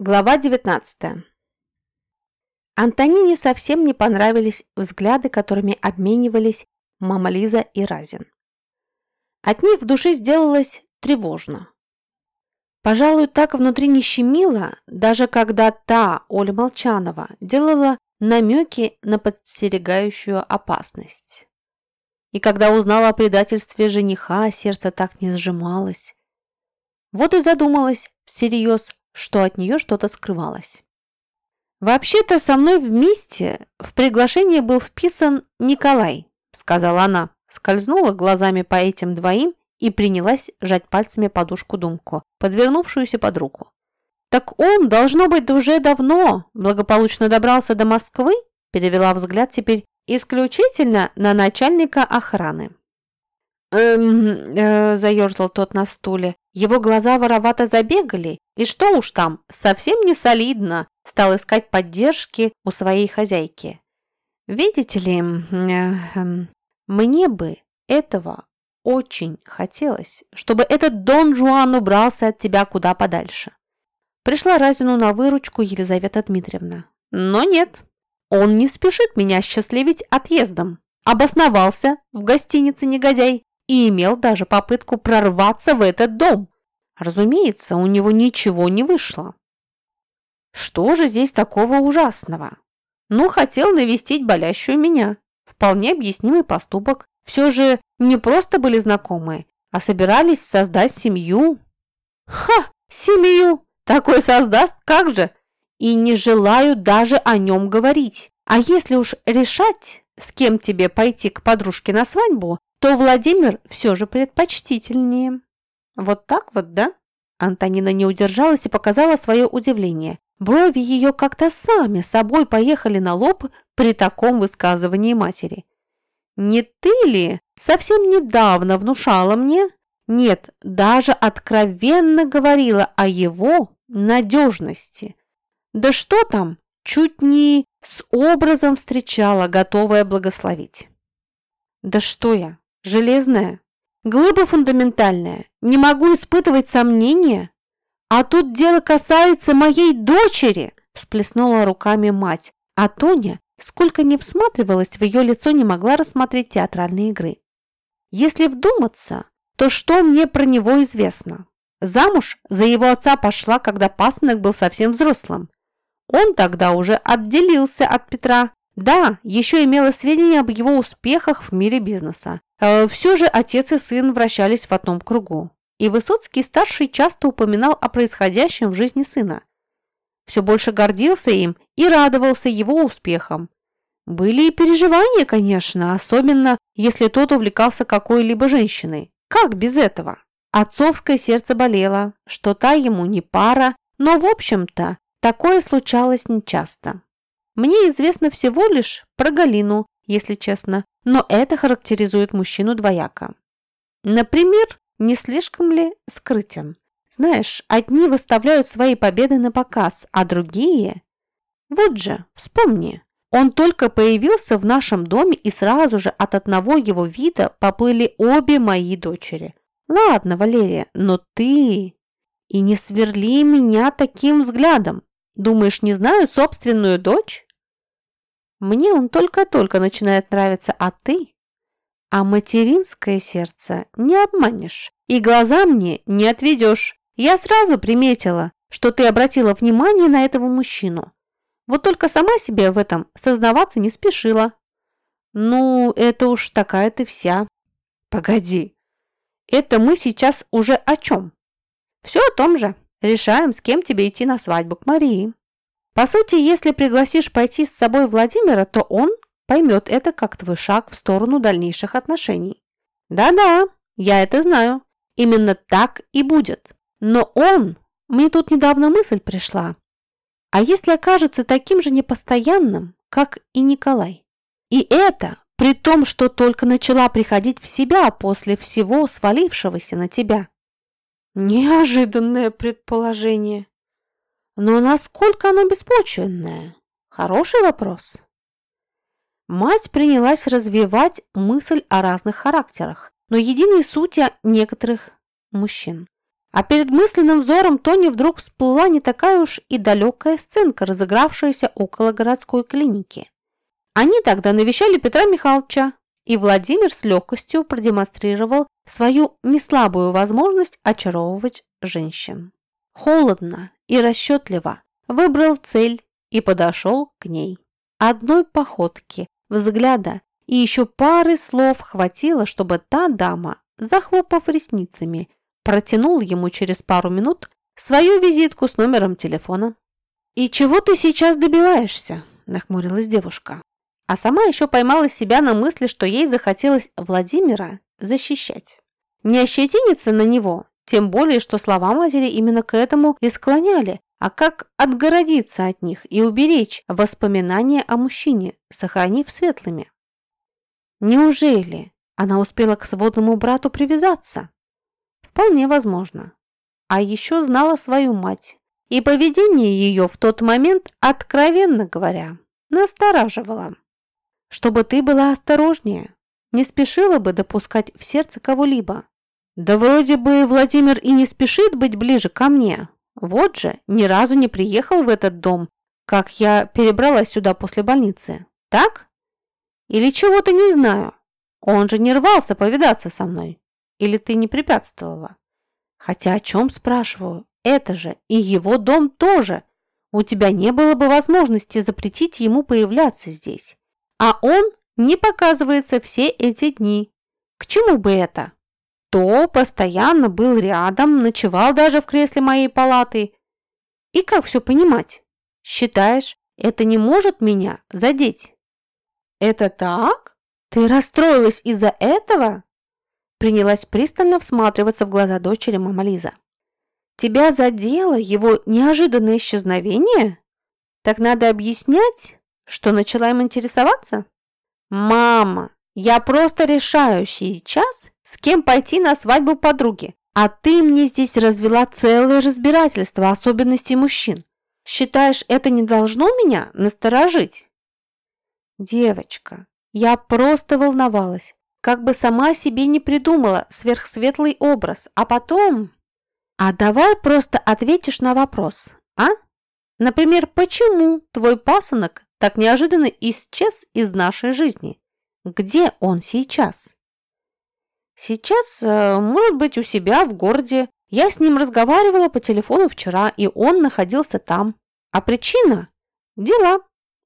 Глава 19. Антонине совсем не понравились взгляды, которыми обменивались мама Лиза и Разин. От них в душе сделалось тревожно. Пожалуй, так внутри не щемило, даже когда та, Оля Молчанова, делала намеки на подстерегающую опасность. И когда узнала о предательстве жениха, сердце так не сжималось. Вот и задумалась всерьез, что от нее что-то скрывалось. «Вообще-то со мной вместе в приглашение был вписан Николай», сказала она, скользнула глазами по этим двоим и принялась жать пальцами подушку-думку, подвернувшуюся под руку. «Так он, должно быть, уже давно благополучно добрался до Москвы?» перевела взгляд теперь исключительно на начальника охраны. «Эм...» э, – тот на стуле. Его глаза воровато забегали, и что уж там, совсем не солидно, стал искать поддержки у своей хозяйки. «Видите ли, э, э, мне бы этого очень хотелось, чтобы этот Дон Жуан убрался от тебя куда подальше». Пришла Разину на выручку Елизавета Дмитриевна. Но нет, он не спешит меня счастливить отъездом. Обосновался в гостинице негодяй и имел даже попытку прорваться в этот дом. Разумеется, у него ничего не вышло. Что же здесь такого ужасного? Ну, хотел навестить болящую меня. Вполне объяснимый поступок. Все же не просто были знакомы, а собирались создать семью. Ха, семью! Такой создаст, как же? И не желаю даже о нем говорить. А если уж решать, с кем тебе пойти к подружке на свадьбу, то Владимир все же предпочтительнее. Вот так вот, да? Антонина не удержалась и показала свое удивление. Брови ее как-то сами собой поехали на лоб при таком высказывании матери. «Не ты ли совсем недавно внушала мне? Нет, даже откровенно говорила о его надежности. Да что там, чуть не с образом встречала, готовая благословить». «Да что я, Железная? Глыба фундаментальная. Не могу испытывать сомнения? А тут дело касается моей дочери, всплеснула руками мать. А Тоня, сколько не всматривалась в ее лицо, не могла рассмотреть театральные игры. Если вдуматься, то что мне про него известно? Замуж за его отца пошла, когда пасынок был совсем взрослым. Он тогда уже отделился от Петра. Да, еще имела сведения об его успехах в мире бизнеса. Э, Все же отец и сын вращались в одном кругу, и Высоцкий-старший часто упоминал о происходящем в жизни сына. Все больше гордился им и радовался его успехам. Были и переживания, конечно, особенно если тот увлекался какой-либо женщиной. Как без этого? Отцовское сердце болело, что та ему не пара, но, в общем-то, такое случалось нечасто. Мне известно всего лишь про Галину, если честно, но это характеризует мужчину двояко. Например, не слишком ли скрытен? Знаешь, одни выставляют свои победы на показ, а другие... Вот же, вспомни, он только появился в нашем доме, и сразу же от одного его вида поплыли обе мои дочери. Ладно, Валерия, но ты... И не сверли меня таким взглядом. Думаешь, не знаю собственную дочь? Мне он только-только начинает нравиться, а ты? А материнское сердце не обманешь и глаза мне не отведешь. Я сразу приметила, что ты обратила внимание на этого мужчину. Вот только сама себе в этом сознаваться не спешила. Ну, это уж такая ты вся. Погоди, это мы сейчас уже о чем? Все о том же. Решаем, с кем тебе идти на свадьбу к Марии. По сути, если пригласишь пойти с собой Владимира, то он поймет это как твой шаг в сторону дальнейших отношений. Да-да, я это знаю. Именно так и будет. Но он... Мне тут недавно мысль пришла. А если окажется таким же непостоянным, как и Николай? И это при том, что только начала приходить в себя после всего свалившегося на тебя. Неожиданное предположение. Но насколько оно беспочвенное? Хороший вопрос. Мать принялась развивать мысль о разных характерах, но единой сути некоторых мужчин. А перед мысленным взором Тони вдруг всплыла не такая уж и далекая сценка, разыгравшаяся около городской клиники. Они тогда навещали Петра Михайловича, и Владимир с легкостью продемонстрировал свою неслабую возможность очаровывать женщин. Холодно и расчетливо выбрал цель и подошел к ней. Одной походки, взгляда и еще пары слов хватило, чтобы та дама, захлопав ресницами, протянул ему через пару минут свою визитку с номером телефона. «И чего ты сейчас добиваешься?» – нахмурилась девушка. А сама еще поймала себя на мысли, что ей захотелось Владимира защищать. Не ощетиниться на него, тем более, что слова матери именно к этому и склоняли, а как отгородиться от них и уберечь воспоминания о мужчине, сохранив светлыми. Неужели она успела к сводному брату привязаться? Вполне возможно. А еще знала свою мать. И поведение ее в тот момент, откровенно говоря, настораживало. Чтобы ты была осторожнее, не спешила бы допускать в сердце кого-либо. Да вроде бы Владимир и не спешит быть ближе ко мне. Вот же, ни разу не приехал в этот дом, как я перебралась сюда после больницы. Так? Или чего-то не знаю. Он же не рвался повидаться со мной. Или ты не препятствовала? Хотя о чем спрашиваю? Это же и его дом тоже. У тебя не было бы возможности запретить ему появляться здесь. А он не показывается все эти дни. К чему бы это? То постоянно был рядом, ночевал даже в кресле моей палаты. И как все понимать? Считаешь, это не может меня задеть? Это так? Ты расстроилась из-за этого? Принялась пристально всматриваться в глаза дочери мама Лиза. Тебя задело его неожиданное исчезновение? Так надо объяснять, что начала им интересоваться? Мама, я просто решаю сейчас, с кем пойти на свадьбу подруги. А ты мне здесь развела целое разбирательство особенностей мужчин. Считаешь, это не должно меня насторожить? Девочка, я просто волновалась как бы сама себе не придумала сверхсветлый образ, а потом... А давай просто ответишь на вопрос, а? Например, почему твой пасынок так неожиданно исчез из нашей жизни? Где он сейчас? Сейчас, э, может быть, у себя в городе. Я с ним разговаривала по телефону вчера, и он находился там. А причина? Дела.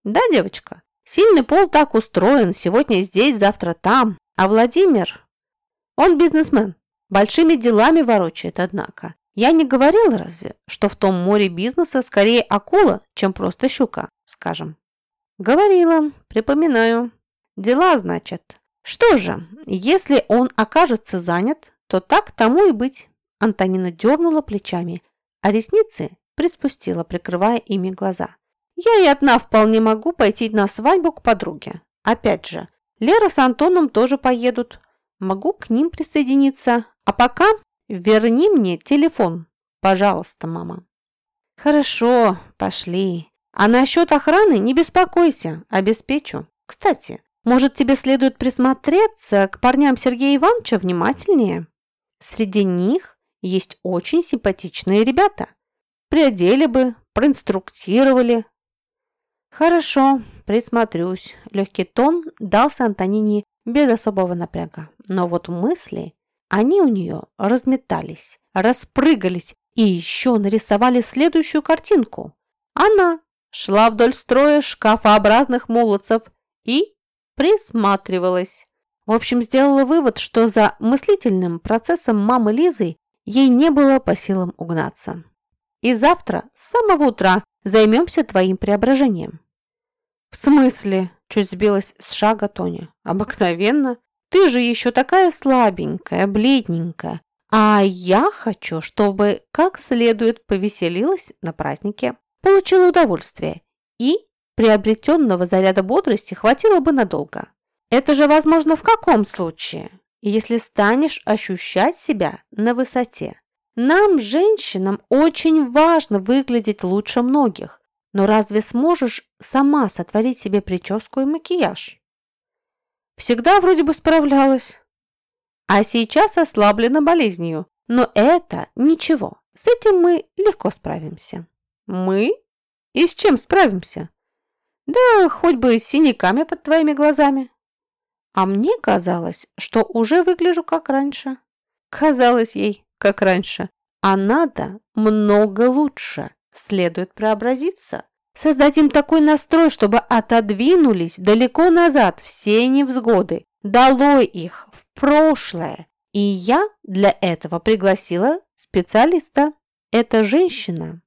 Да, девочка? Сильный пол так устроен, сегодня здесь, завтра там. А Владимир, он бизнесмен, большими делами ворочает, однако. Я не говорила разве, что в том море бизнеса скорее акула, чем просто щука, скажем. Говорила, припоминаю. Дела, значит. Что же, если он окажется занят, то так тому и быть. Антонина дернула плечами, а ресницы приспустила, прикрывая ими глаза. Я и одна вполне могу пойти на свадьбу к подруге. Опять же, Лера с Антоном тоже поедут. Могу к ним присоединиться. А пока верни мне телефон, пожалуйста, мама. Хорошо, пошли. А насчет охраны не беспокойся, обеспечу. Кстати, может, тебе следует присмотреться к парням Сергея Ивановича внимательнее? Среди них есть очень симпатичные ребята. Приодели бы, проинструктировали, «Хорошо, присмотрюсь». Легкий тон дался Антонине без особого напряга. Но вот мысли, они у нее разметались, распрыгались и еще нарисовали следующую картинку. Она шла вдоль строя шкафообразных молодцев и присматривалась. В общем, сделала вывод, что за мыслительным процессом мамы Лизы ей не было по силам угнаться. И завтра с самого утра займемся твоим преображением. «В смысле?» – чуть сбилась с шага Тоня. «Обыкновенно. Ты же еще такая слабенькая, бледненькая. А я хочу, чтобы как следует повеселилась на празднике, получила удовольствие и приобретенного заряда бодрости хватило бы надолго. Это же возможно в каком случае? Если станешь ощущать себя на высоте. Нам, женщинам, очень важно выглядеть лучше многих, но разве сможешь сама сотворить себе прическу и макияж? Всегда вроде бы справлялась. А сейчас ослаблена болезнью. Но это ничего, с этим мы легко справимся. Мы? И с чем справимся? Да хоть бы с синяками под твоими глазами. А мне казалось, что уже выгляжу как раньше. Казалось ей, как раньше. А надо много лучше. Следует преобразиться. Создать им такой настрой, чтобы отодвинулись далеко назад все невзгоды. Долой их в прошлое. И я для этого пригласила специалиста. Эта женщина,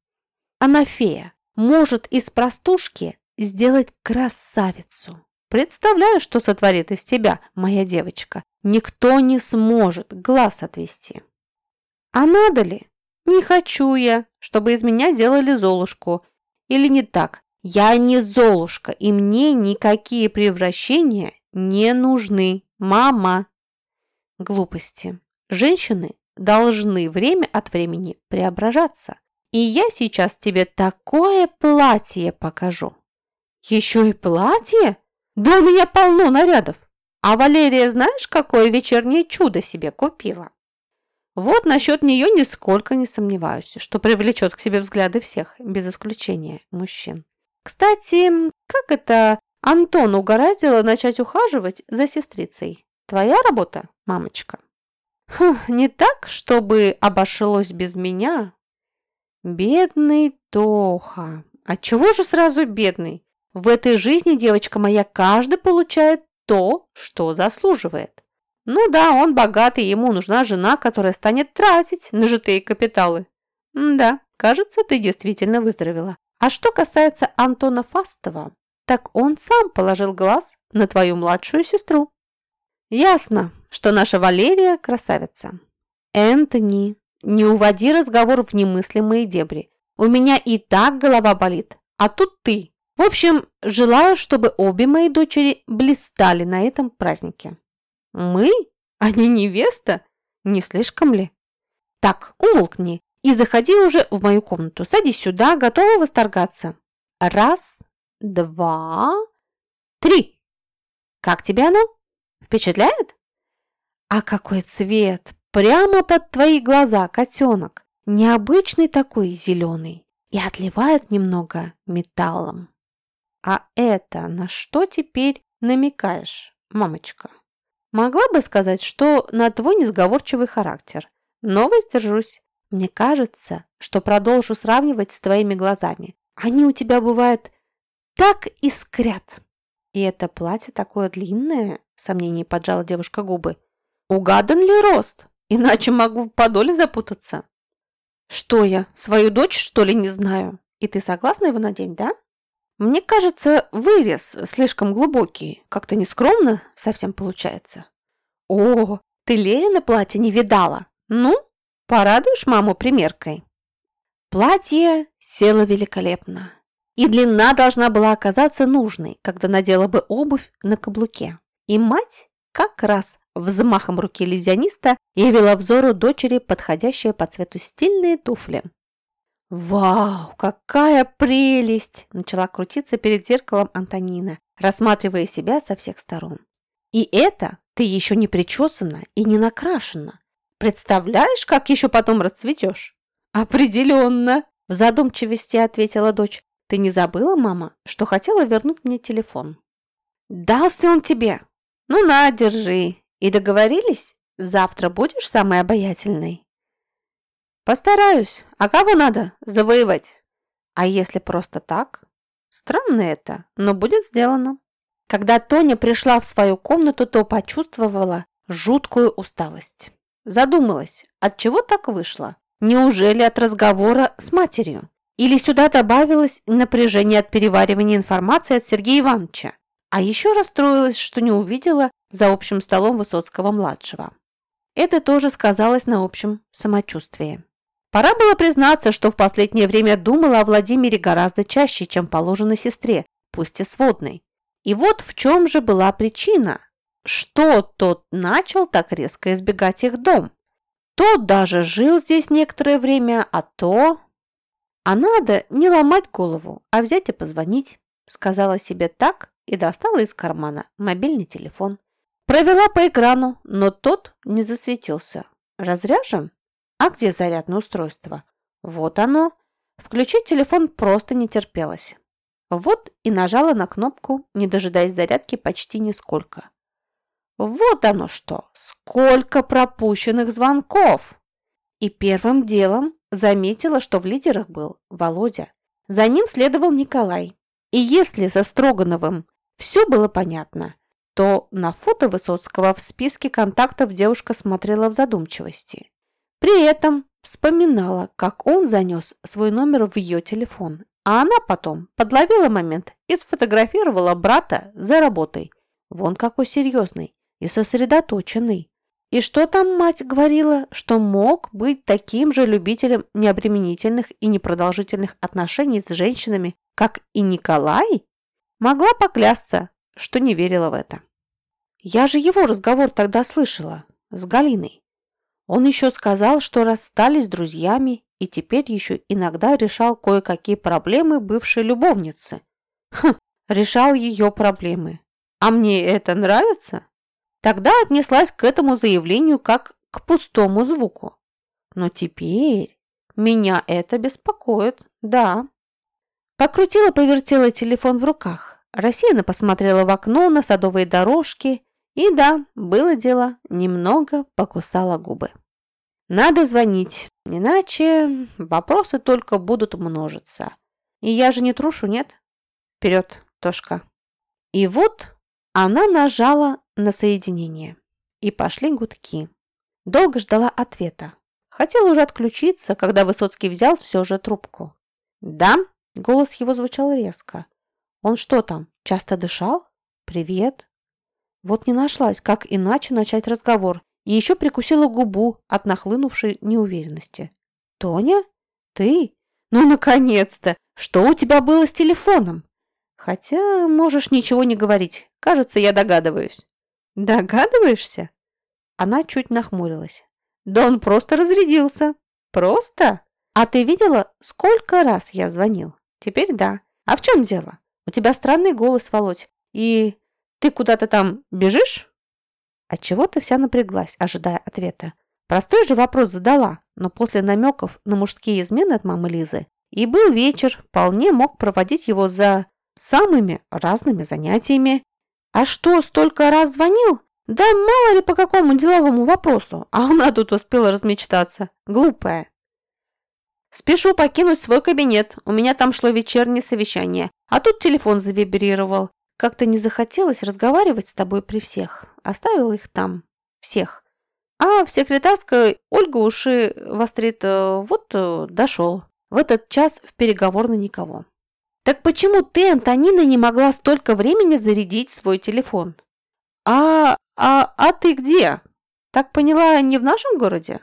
она фея, может из простушки сделать красавицу. Представляю, что сотворит из тебя, моя девочка. Никто не сможет глаз отвести. А надо ли? Не хочу я, чтобы из меня делали Золушку. Или не так. Я не Золушка, и мне никакие превращения не нужны, мама. Глупости. Женщины должны время от времени преображаться. И я сейчас тебе такое платье покажу. Еще и платье? Да у меня полно нарядов. А Валерия знаешь, какое вечернее чудо себе купила? Вот насчет нее нисколько не сомневаюсь, что привлечет к себе взгляды всех, без исключения мужчин. Кстати, как это Антон угораздило начать ухаживать за сестрицей? Твоя работа, мамочка? Хм, не так, чтобы обошлось без меня. Бедный Тоха. Отчего же сразу бедный? В этой жизни, девочка моя, каждый получает то, что заслуживает. Ну да, он богатый, ему нужна жена, которая станет тратить нажитые капиталы. М да, кажется, ты действительно выздоровела. А что касается Антона Фастова, так он сам положил глаз на твою младшую сестру. Ясно, что наша Валерия красавица. Энтони, не уводи разговор в немыслимые дебри. У меня и так голова болит, а тут ты. В общем, желаю, чтобы обе мои дочери блистали на этом празднике. Мы? А не невеста? Не слишком ли? Так, умолкни и заходи уже в мою комнату. Садись сюда, готова восторгаться. Раз, два, три. Как тебе оно? Впечатляет? А какой цвет! Прямо под твои глаза, котенок. Необычный такой зеленый и отливает немного металлом. А это на что теперь намекаешь, мамочка? Могла бы сказать, что на твой несговорчивый характер, но воздержусь. Мне кажется, что продолжу сравнивать с твоими глазами. Они у тебя бывают так искрят. И это платье такое длинное, в сомнении поджала девушка губы. Угадан ли рост? Иначе могу в подоле запутаться. Что я, свою дочь, что ли, не знаю? И ты согласна его надеть, да? Мне кажется, вырез слишком глубокий. Как-то нескромно совсем получается. О, ты Ленина платье не видала? Ну, порадуешь маму примеркой? Платье село великолепно. И длина должна была оказаться нужной, когда надела бы обувь на каблуке. И мать как раз взмахом руки лизиониста явила взору дочери подходящие по цвету стильные туфли. «Вау, какая прелесть!» – начала крутиться перед зеркалом Антонина, рассматривая себя со всех сторон. «И это ты еще не причесана и не накрашена. Представляешь, как еще потом расцветешь?» «Определенно!» – в задумчивости ответила дочь. «Ты не забыла, мама, что хотела вернуть мне телефон?» «Дался он тебе! Ну на, держи! И договорились? Завтра будешь самой обаятельной?» Постараюсь. А кого надо завоевать? А если просто так? Странно это, но будет сделано. Когда Тоня пришла в свою комнату, то почувствовала жуткую усталость. Задумалась, от чего так вышло? Неужели от разговора с матерью? Или сюда добавилось напряжение от переваривания информации от Сергея Ивановича? А еще расстроилась, что не увидела за общим столом Высоцкого-младшего. Это тоже сказалось на общем самочувствии. Пора было признаться, что в последнее время думала о Владимире гораздо чаще, чем положено сестре, пусть и сводной. И вот в чем же была причина. Что тот начал так резко избегать их дом? Тот даже жил здесь некоторое время, а то... А надо не ломать голову, а взять и позвонить, сказала себе так и достала из кармана мобильный телефон. Провела по экрану, но тот не засветился. Разряжен? А где зарядное устройство? Вот оно. Включить телефон просто не терпелось. Вот и нажала на кнопку, не дожидаясь зарядки почти нисколько. Вот оно что! Сколько пропущенных звонков! И первым делом заметила, что в лидерах был Володя. За ним следовал Николай. И если со Строгановым все было понятно, то на фото Высоцкого в списке контактов девушка смотрела в задумчивости. При этом вспоминала, как он занес свой номер в ее телефон, а она потом подловила момент и сфотографировала брата за работой. Вон какой серьезный и сосредоточенный. И что там мать говорила, что мог быть таким же любителем необременительных и непродолжительных отношений с женщинами, как и Николай? Могла поклясться, что не верила в это. Я же его разговор тогда слышала, с Галиной. Он еще сказал, что расстались с друзьями и теперь еще иногда решал кое-какие проблемы бывшей любовницы. Хм, решал ее проблемы. А мне это нравится? Тогда отнеслась к этому заявлению как к пустому звуку. Но теперь меня это беспокоит, да. Покрутила-повертела телефон в руках, рассеянно посмотрела в окно на садовые дорожки и, да, было дело, немного покусала губы. Надо звонить, иначе вопросы только будут множиться. И я же не трушу, нет? Вперед, Тошка. И вот она нажала на соединение. И пошли гудки. Долго ждала ответа. Хотела уже отключиться, когда Высоцкий взял все же трубку. «Да?» – голос его звучал резко. «Он что там, часто дышал? Привет?» Вот не нашлась, как иначе начать разговор, и еще прикусила губу от нахлынувшей неуверенности. «Тоня? Ты? Ну, наконец-то! Что у тебя было с телефоном?» «Хотя можешь ничего не говорить. Кажется, я догадываюсь». «Догадываешься?» Она чуть нахмурилась. «Да он просто разрядился». «Просто? А ты видела, сколько раз я звонил?» «Теперь да. А в чем дело? У тебя странный голос, Володь. И ты куда-то там бежишь?» Отчего ты вся напряглась, ожидая ответа? Простой же вопрос задала, но после намеков на мужские измены от мамы Лизы и был вечер, вполне мог проводить его за самыми разными занятиями. А что, столько раз звонил? Да мало ли по какому деловому вопросу, а она тут успела размечтаться. Глупая. Спешу покинуть свой кабинет, у меня там шло вечернее совещание, а тут телефон завибрировал. Как-то не захотелось разговаривать с тобой при всех. Оставила их там. Всех. А в секретарской Ольга уши вострит. Э, вот э, дошел. В этот час в переговорной никого. Так почему ты, Антонина, не могла столько времени зарядить свой телефон? А, а, а ты где? Так поняла, не в нашем городе?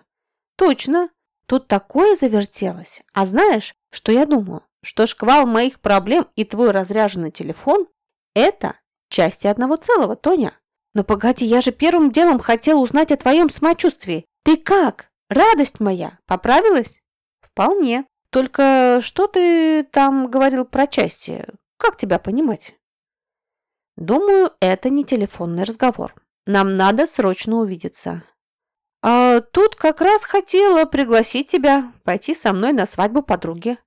Точно. Тут такое завертелось. А знаешь, что я думаю? Что шквал моих проблем и твой разряженный телефон – это части одного целого, Тоня. Но погоди, я же первым делом хотела узнать о твоем самочувствии. Ты как? Радость моя, поправилась? Вполне. Только что ты там говорил про части? Как тебя понимать? Думаю, это не телефонный разговор. Нам надо срочно увидеться. А тут как раз хотела пригласить тебя пойти со мной на свадьбу подруги.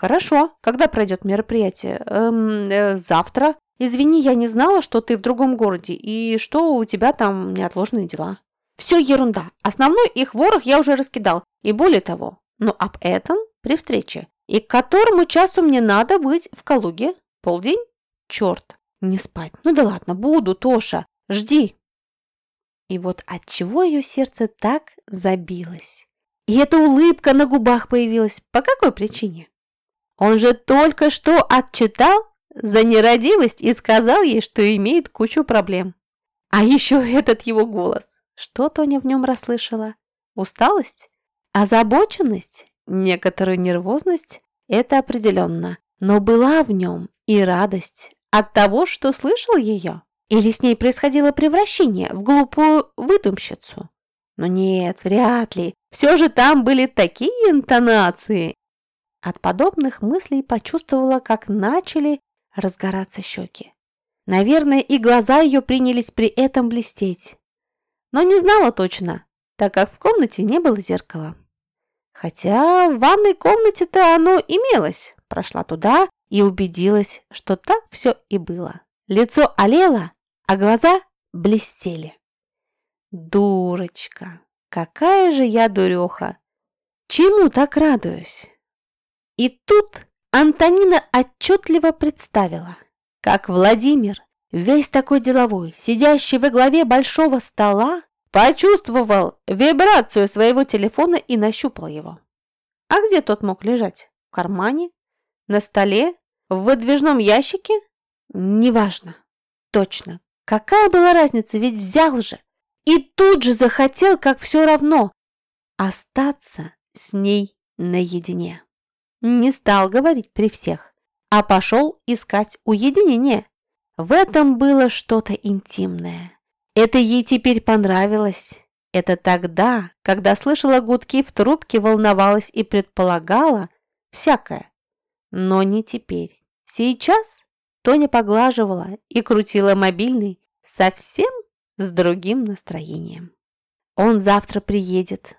Хорошо. Когда пройдет мероприятие? Эм, э, завтра. Извини, я не знала, что ты в другом городе и что у тебя там неотложные дела. Все ерунда. Основной их ворох я уже раскидал. И более того, но об этом при встрече. И к которому часу мне надо быть в Калуге? Полдень? Черт, не спать. Ну да ладно, буду, Тоша. Жди. И вот от чего ее сердце так забилось? И эта улыбка на губах появилась. По какой причине? Он же только что отчитал за нерадивость и сказал ей, что имеет кучу проблем. А еще этот его голос. Что Тоня в нем расслышала? Усталость? Озабоченность? Некоторую нервозность? Это определенно. Но была в нем и радость от того, что слышал ее. Или с ней происходило превращение в глупую выдумщицу? Но нет, вряд ли. Все же там были такие интонации. От подобных мыслей почувствовала, как начали разгораться щеки. Наверное, и глаза ее принялись при этом блестеть. Но не знала точно, так как в комнате не было зеркала. Хотя в ванной комнате-то оно имелось. Прошла туда и убедилась, что так все и было. Лицо олело, а глаза блестели. Дурочка! Какая же я дуреха! Чему так радуюсь? И тут Антонина отчетливо представила, как Владимир, весь такой деловой, сидящий во главе большого стола, почувствовал вибрацию своего телефона и нащупал его. А где тот мог лежать? В кармане? На столе? В выдвижном ящике? Неважно. Точно. Какая была разница, ведь взял же. И тут же захотел, как все равно, остаться с ней наедине. Не стал говорить при всех, а пошел искать уединение. В этом было что-то интимное. Это ей теперь понравилось. Это тогда, когда слышала гудки в трубке, волновалась и предполагала всякое. Но не теперь. Сейчас Тоня поглаживала и крутила мобильный совсем с другим настроением. Он завтра приедет.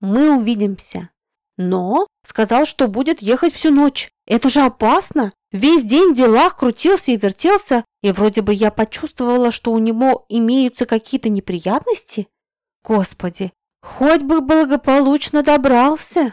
Мы увидимся. Но сказал, что будет ехать всю ночь. Это же опасно. Весь день в делах крутился и вертелся, и вроде бы я почувствовала, что у него имеются какие-то неприятности. Господи, хоть бы благополучно добрался.